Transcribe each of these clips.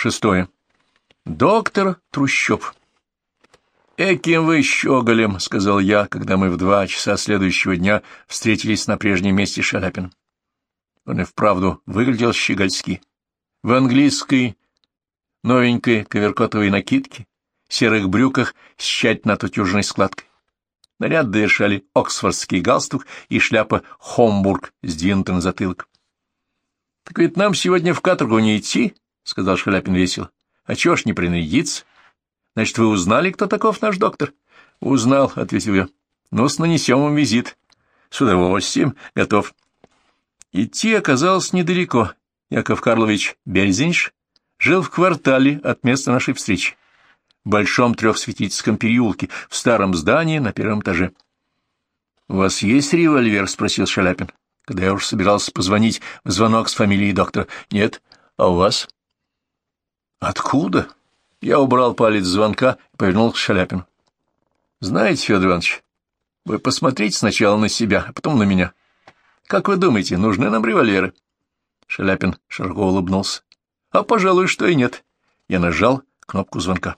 Шестое. Доктор Трущоб. «Эким вы щеголем», — сказал я, когда мы в два часа следующего дня встретились на прежнем месте Шаляпин. Он и вправду выглядел щегольски. В английской новенькой коверкотовой накидке, серых брюках с тщательно отутюженной складкой. Наряд довершали оксфордский галстук и шляпа Хомбург, сдвинута на затылок. — Так ведь нам сегодня в каторгу не идти, — сказал Шаляпин весело. — А чего ж не принарядиться? Значит, вы узнали, кто таков наш доктор? — Узнал, — ответил я. — Ну-с, нанесем вам визит. — С удовольствием. Готов. Идти оказалось недалеко. Яков Карлович Бельзинш жил в квартале от места нашей встречи, в большом трехсветительском переулке, в старом здании на первом этаже. — У вас есть револьвер? — спросил Шаляпин, когда я уж собирался позвонить в звонок с фамилией доктора. — Нет. А у вас? — Откуда? Я убрал палец звонка и повернул к Шаляпину. — Знаете, Федор Иванович, вы посмотрите сначала на себя, а потом на меня. Как вы думаете, нужны нам револьверы? Шаляпин широко улыбнулся. — А, пожалуй, что и нет. Я нажал кнопку звонка.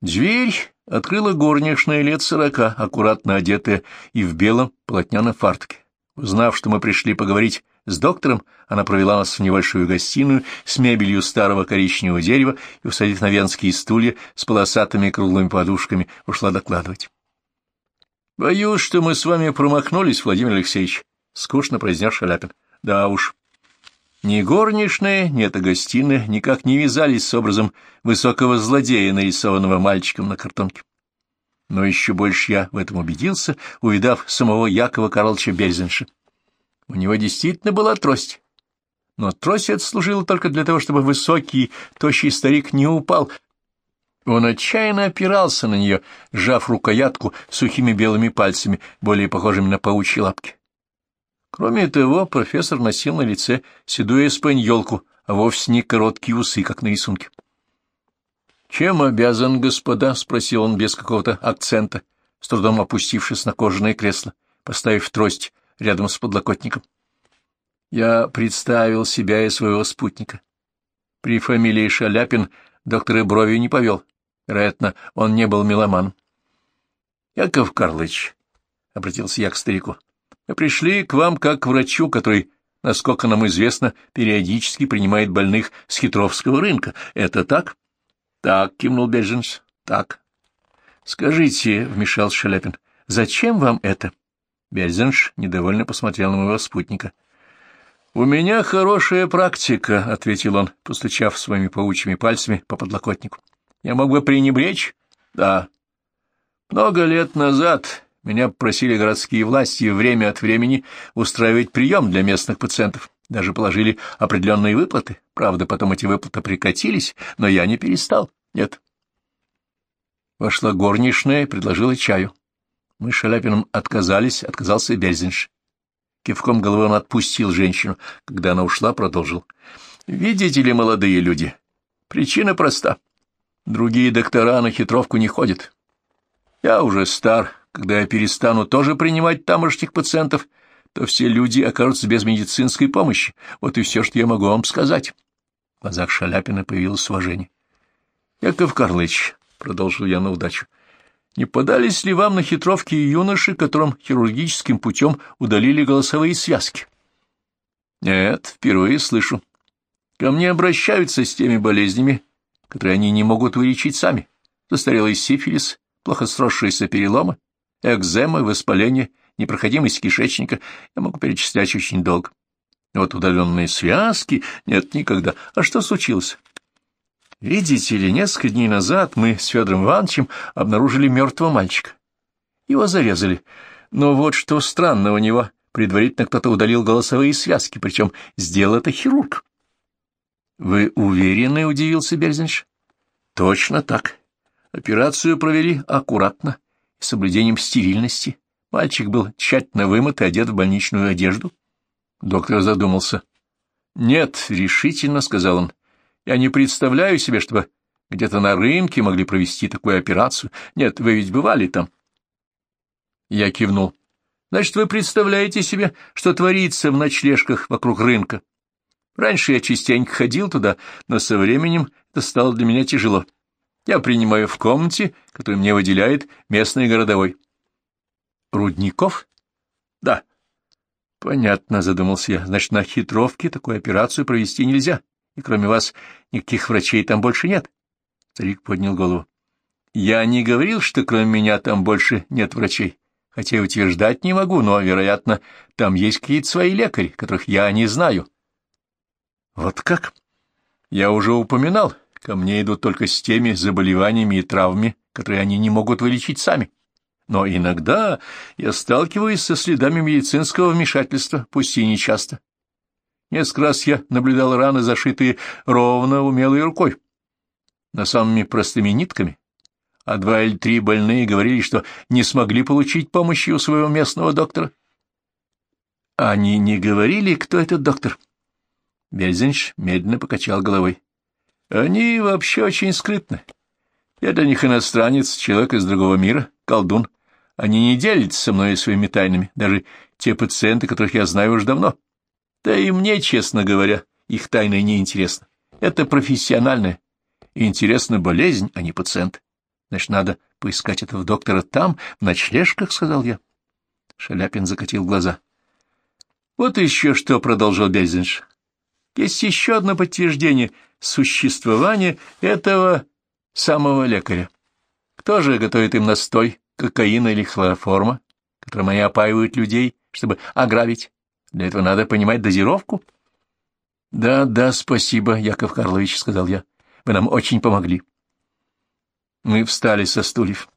Дверь открыла горничная лет сорока, аккуратно одетая и в белом полотняном фартуке. Узнав, что мы пришли поговорить с доктором она провела нас в небольшую гостиную с мебелью старого коричневого дерева и, усадив на венские стулья с полосатыми круглыми подушками, ушла докладывать. — Боюсь, что мы с вами промахнулись, Владимир Алексеевич, — скучно произнес Шаляпин. — Да уж. Ни горничная, ни эта гостиная никак не вязались с образом высокого злодея, нарисованного мальчиком на картонке. Но еще больше я в этом убедился, увидав самого Якова Карловича Бельзенша. У него действительно была трость. Но трость эта служила только для того, чтобы высокий, тощий старик не упал. Он отчаянно опирался на нее, сжав рукоятку сухими белыми пальцами, более похожими на паучьи лапки. Кроме того, профессор носил на лице седую эспаньолку, а вовсе не короткие усы, как на рисунке. — Чем обязан, господа? — спросил он без какого-то акцента, с трудом опустившись на кожаное кресло, поставив трость рядом с подлокотником. Я представил себя и своего спутника. При фамилии Шаляпин доктор и брови не повел. Вероятно, он не был меломан. — Яков Карлович, — обратился я к старику, — мы пришли к вам как к врачу, который, насколько нам известно, периодически принимает больных с хитровского рынка. Это так? — Так, — кивнул Беженс, — так. — Скажите, — вмешался Шаляпин, — зачем вам это? — Бельзенш недовольно посмотрел на моего спутника. — У меня хорошая практика, — ответил он, постучав своими паучьими пальцами по подлокотнику. — Я мог бы пренебречь? — Да. Много лет назад меня попросили городские власти время от времени устраивать прием для местных пациентов. Даже положили определенные выплаты. Правда, потом эти выплаты прекратились, но я не перестал. Нет. Вошла горничная и предложила чаю. Мы с Шаляпиным отказались, отказался Бельзинш. Кивком головы он отпустил женщину. Когда она ушла, продолжил. «Видите ли, молодые люди, причина проста. Другие доктора на хитровку не ходят. Я уже стар. Когда я перестану тоже принимать тамошних пациентов, то все люди окажутся без медицинской помощи. Вот и все, что я могу вам сказать». В глазах Шаляпина появилось уважение. «Яков Карлович», — продолжил я на удачу, — не подались ли вам на хитровки юноши, которым хирургическим путем удалили голосовые связки? Нет, впервые слышу. Ко мне обращаются с теми болезнями, которые они не могут вылечить сами. Застарелый сифилис, плохо сросшиеся переломы, экзема, воспаление, непроходимость кишечника. Я могу перечислять очень долго. Вот удаленные связки нет никогда. А что случилось? Видите ли, несколько дней назад мы с Федором Ивановичем обнаружили мертвого мальчика. Его зарезали. Но вот что странно, у него предварительно кто-то удалил голосовые связки, причем сделал это хирург. — Вы уверены? — удивился Берзинш. — Точно так. Операцию провели аккуратно, с соблюдением стерильности. Мальчик был тщательно вымыт и одет в больничную одежду. Доктор задумался. — Нет, — решительно сказал он, я не представляю себе, чтобы где-то на рынке могли провести такую операцию. Нет, вы ведь бывали там. Я кивнул. Значит, вы представляете себе, что творится в ночлежках вокруг рынка? Раньше я частенько ходил туда, но со временем это стало для меня тяжело. Я принимаю в комнате, которую мне выделяет местный городовой. Рудников? Да. Понятно, задумался я. Значит, на хитровке такую операцию провести нельзя, и кроме вас никаких врачей там больше нет. Старик поднял голову. Я не говорил, что кроме меня там больше нет врачей, хотя и утверждать не могу, но, вероятно, там есть какие-то свои лекари, которых я не знаю. Вот как? Я уже упоминал, ко мне идут только с теми заболеваниями и травмами, которые они не могут вылечить сами. Но иногда я сталкиваюсь со следами медицинского вмешательства, пусть и не часто. Несколько раз я наблюдал раны, зашитые ровно умелой рукой, но самыми простыми нитками, а два или три больные говорили, что не смогли получить помощи у своего местного доктора. Они не говорили, кто этот доктор? Бельзенш медленно покачал головой. Они вообще очень скрытны. Я для них иностранец, человек из другого мира, колдун. Они не делятся со мной своими тайнами, даже те пациенты, которых я знаю уже давно. Да и мне, честно говоря, их тайны не интересны. Это профессиональная и интересна болезнь, а не пациент. Значит, надо поискать этого доктора там, в ночлежках, — сказал я. Шаляпин закатил глаза. — Вот еще что, — продолжал Бельзинш. — Есть еще одно подтверждение существования этого самого лекаря. Кто же готовит им настой кокаина или хлороформа, которым они опаивают людей, чтобы ограбить? Для этого надо понимать дозировку. — Да, да, спасибо, Яков Карлович, — сказал я. — Вы нам очень помогли. — мы встали со стульев.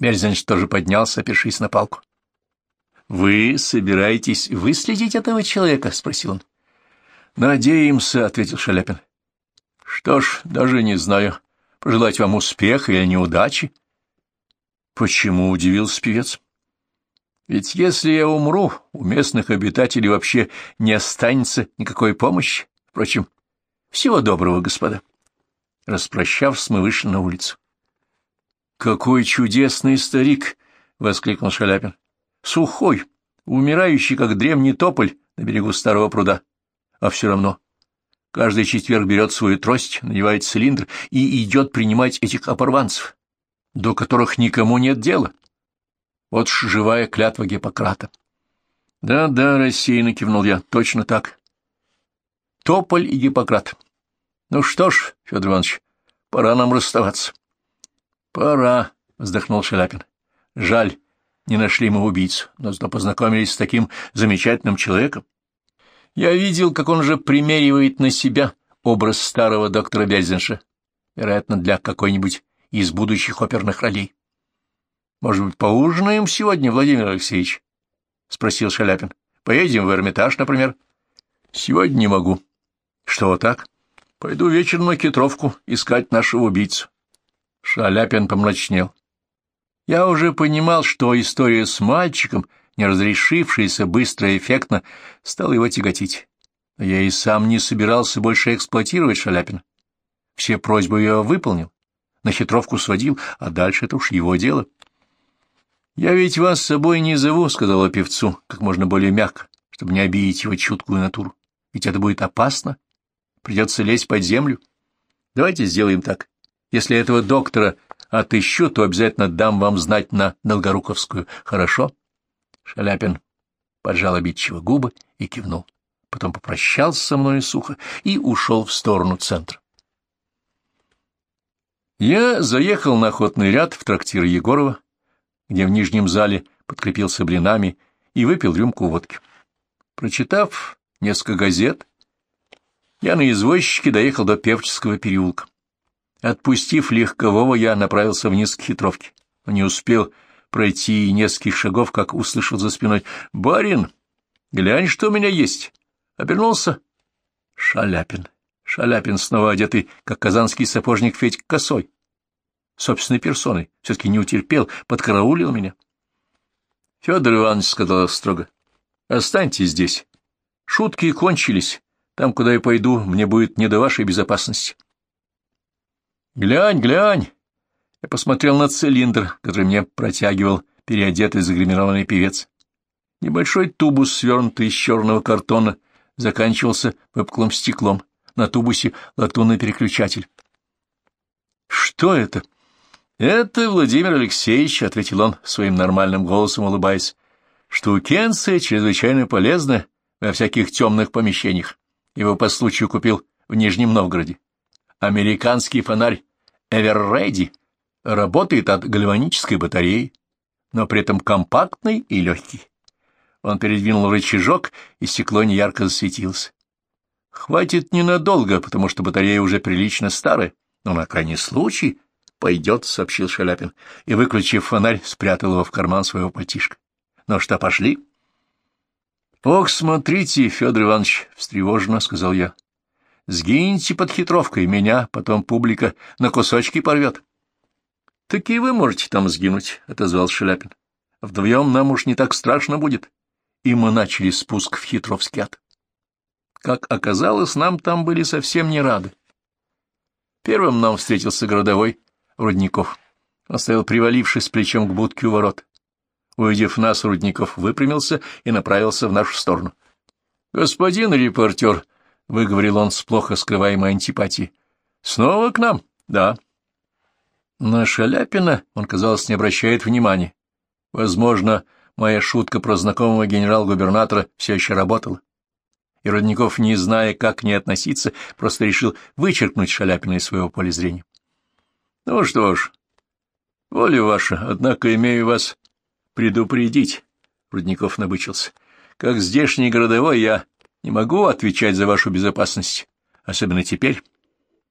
Мерзенч тоже поднялся, опершись на палку. — Вы собираетесь выследить этого человека? — спросил он. — Надеемся, — ответил Шаляпин. — Что ж, даже не знаю, пожелать вам успеха или неудачи. — Почему? — удивился певец. — Ведь если я умру, у местных обитателей вообще не останется никакой помощи. Впрочем, всего доброго, господа. Распрощавшись, мы вышли на улицу. «Какой чудесный старик!» — воскликнул Шаляпин. «Сухой, умирающий, как древний тополь на берегу старого пруда. А все равно каждый четверг берет свою трость, надевает цилиндр и идет принимать этих опорванцев, до которых никому нет дела. Вот ж живая клятва Гиппократа». «Да-да», — рассеянно кивнул я, — «точно так». «Тополь и Гиппократ». Ну что ж, Федор Иванович, пора нам расставаться. Пора, вздохнул Шаляпин. Жаль, не нашли мы убийцу, но зато познакомились с таким замечательным человеком. Я видел, как он же примеривает на себя образ старого доктора Бельзенша, вероятно, для какой-нибудь из будущих оперных ролей. Может быть, поужинаем сегодня, Владимир Алексеевич? — спросил Шаляпин. — Поедем в Эрмитаж, например? — Сегодня не могу. — Что, так? — Пойду вечером на Китровку искать нашего убийцу. Шаляпин помрачнел. Я уже понимал, что история с мальчиком, не разрешившаяся быстро и эффектно, стала его тяготить. Но я и сам не собирался больше эксплуатировать Шаляпина. Все просьбы я выполнил, на хитровку сводил, а дальше это уж его дело. — Я ведь вас с собой не зову, — сказала певцу, как можно более мягко, чтобы не обидеть его чуткую натуру. Ведь это будет опасно. — Придется лезть под землю. Давайте сделаем так. Если этого доктора отыщу, то обязательно дам вам знать на Долгоруковскую. Хорошо? Шаляпин поджал обидчиво губы и кивнул. Потом попрощался со мной сухо и ушел в сторону центра. Я заехал на охотный ряд в трактир Егорова, где в нижнем зале подкрепился блинами и выпил рюмку водки. Прочитав несколько газет, я на извозчике доехал до Певческого переулка. Отпустив легкового, я направился вниз к хитровке. Не успел пройти нескольких шагов, как услышал за спиной «Барин, глянь, что у меня есть!» Обернулся. Шаляпин. Шаляпин, снова одетый, как казанский сапожник Федь косой. Собственной персоной. Все-таки не утерпел, подкараулил меня. — Федор Иванович сказал строго, — останьтесь здесь. Шутки кончились. Там, куда я пойду, мне будет не до вашей безопасности. Глянь, глянь! Я посмотрел на цилиндр, который мне протягивал переодетый загримированный певец. Небольшой тубус, свернутый из черного картона, заканчивался выпуклым стеклом, на тубусе латунный переключатель. «Что это?» «Это Владимир Алексеевич», — ответил он своим нормальным голосом, улыбаясь. «Штукенция чрезвычайно полезна во всяких темных помещениях. Его по случаю купил в Нижнем Новгороде. Американский фонарь Эверреди работает от гальванической батареи, но при этом компактный и легкий. Он передвинул рычажок, и стекло неярко засветилось. Хватит ненадолго, потому что батарея уже прилично старая, но на крайний случай пойдет, — сообщил Шаляпин, и, выключив фонарь, спрятал его в карман своего пальтишка. — Ну что, пошли? — Ох, смотрите, Федор Иванович, — встревоженно сказал я. — Сгиньте под хитровкой, меня потом публика на кусочки порвет. — Так и вы можете там сгинуть, — отозвал Шаляпин. — Вдвоем нам уж не так страшно будет. И мы начали спуск в хитровский ад. Как оказалось, нам там были совсем не рады. Первым нам встретился городовой Рудников. Он стоял привалившись плечом к будке у ворот. Увидев нас, Рудников выпрямился и направился в нашу сторону. — Господин репортер, — выговорил он с плохо скрываемой антипатией, — снова к нам? — Да. На Шаляпина он, казалось, не обращает внимания. Возможно, моя шутка про знакомого генерал-губернатора все еще работала. И Родников, не зная, как к ней относиться, просто решил вычеркнуть Шаляпина из своего поля зрения. — Ну что ж, воля ваша, однако имею вас предупредить, — Рудников набычился. — Как здешний городовой я не могу отвечать за вашу безопасность, особенно теперь.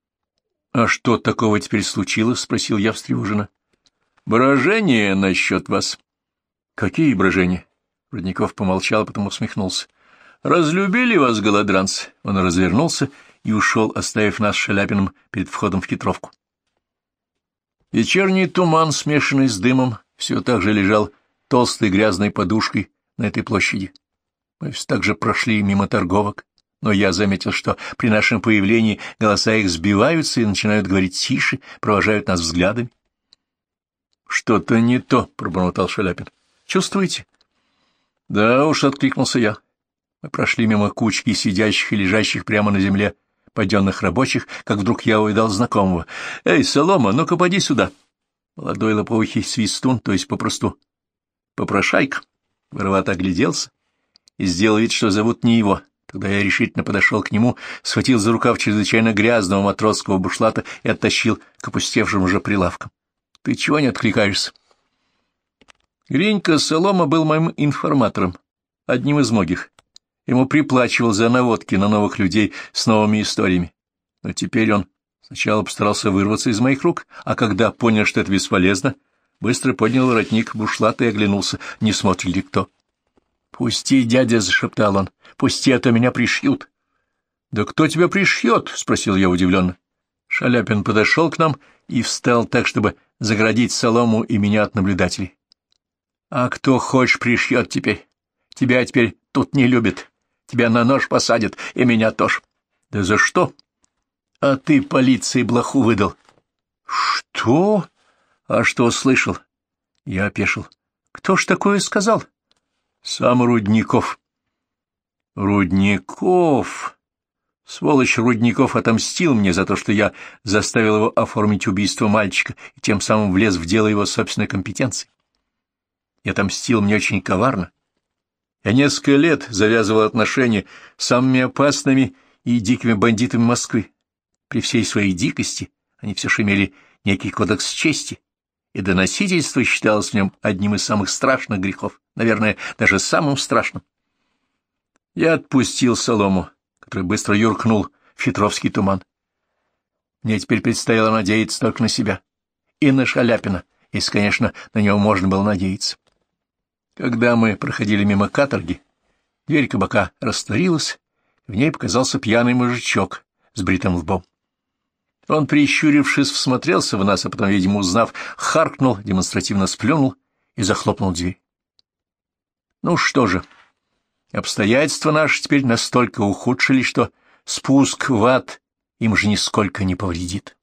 — А что такого теперь случилось? — спросил я встревоженно. — Брожение насчет вас. — Какие брожения? Рудников помолчал, потом усмехнулся. — Разлюбили вас, голодранцы? Он развернулся и ушел, оставив нас Шаляпиным перед входом в хитровку. Вечерний туман, смешанный с дымом, все так же лежал толстой грязной подушкой на этой площади. Мы все так же прошли мимо торговок, но я заметил, что при нашем появлении голоса их сбиваются и начинают говорить тише, провожают нас взглядами. — Что-то не то, — пробормотал Шаляпин. — Чувствуете? — Да уж, — откликнулся я. Мы прошли мимо кучки сидящих и лежащих прямо на земле поденных рабочих, как вдруг я увидал знакомого. «Эй, Солома, ну-ка поди сюда!» Молодой лопоухий свистун, то есть попросту попрошайка, воровато огляделся и сделал вид, что зовут не его. Тогда я решительно подошел к нему, схватил за рукав чрезвычайно грязного матросского бушлата и оттащил к опустевшим уже прилавкам. — Ты чего не откликаешься? Гринька Солома был моим информатором, одним из многих ему приплачивал за наводки на новых людей с новыми историями. Но теперь он сначала постарался вырваться из моих рук, а когда понял, что это бесполезно, быстро поднял воротник бушлата и оглянулся, не смотрит ли кто. — Пусти, дядя, — зашептал он, — пусти, а то меня пришьют. — Да кто тебя пришьет? — спросил я удивленно. Шаляпин подошел к нам и встал так, чтобы заградить солому и меня от наблюдателей. — А кто хочешь пришьет теперь? Тебя теперь тут не любит. Тебя на нож посадят, и меня тоже. Да за что? А ты полиции блоху выдал. Что? А что слышал? Я опешил. Кто ж такое сказал? Сам Рудников. Рудников. Сволочь Рудников отомстил мне за то, что я заставил его оформить убийство мальчика и тем самым влез в дело его собственной компетенции. И отомстил мне очень коварно, я несколько лет завязывал отношения с самыми опасными и дикими бандитами Москвы. При всей своей дикости они все же имели некий кодекс чести, и доносительство считалось в нем одним из самых страшных грехов, наверное, даже самым страшным. Я отпустил солому, который быстро юркнул в хитровский туман. Мне теперь предстояло надеяться только на себя и на Шаляпина, если, конечно, на него можно было надеяться. Когда мы проходили мимо каторги, дверь кабака растворилась, в ней показался пьяный мужичок с бритым лбом. Он, прищурившись, всмотрелся в нас, а потом, видимо, узнав, харкнул, демонстративно сплюнул и захлопнул дверь. Ну что же, обстоятельства наши теперь настолько ухудшились, что спуск в ад им же нисколько не повредит.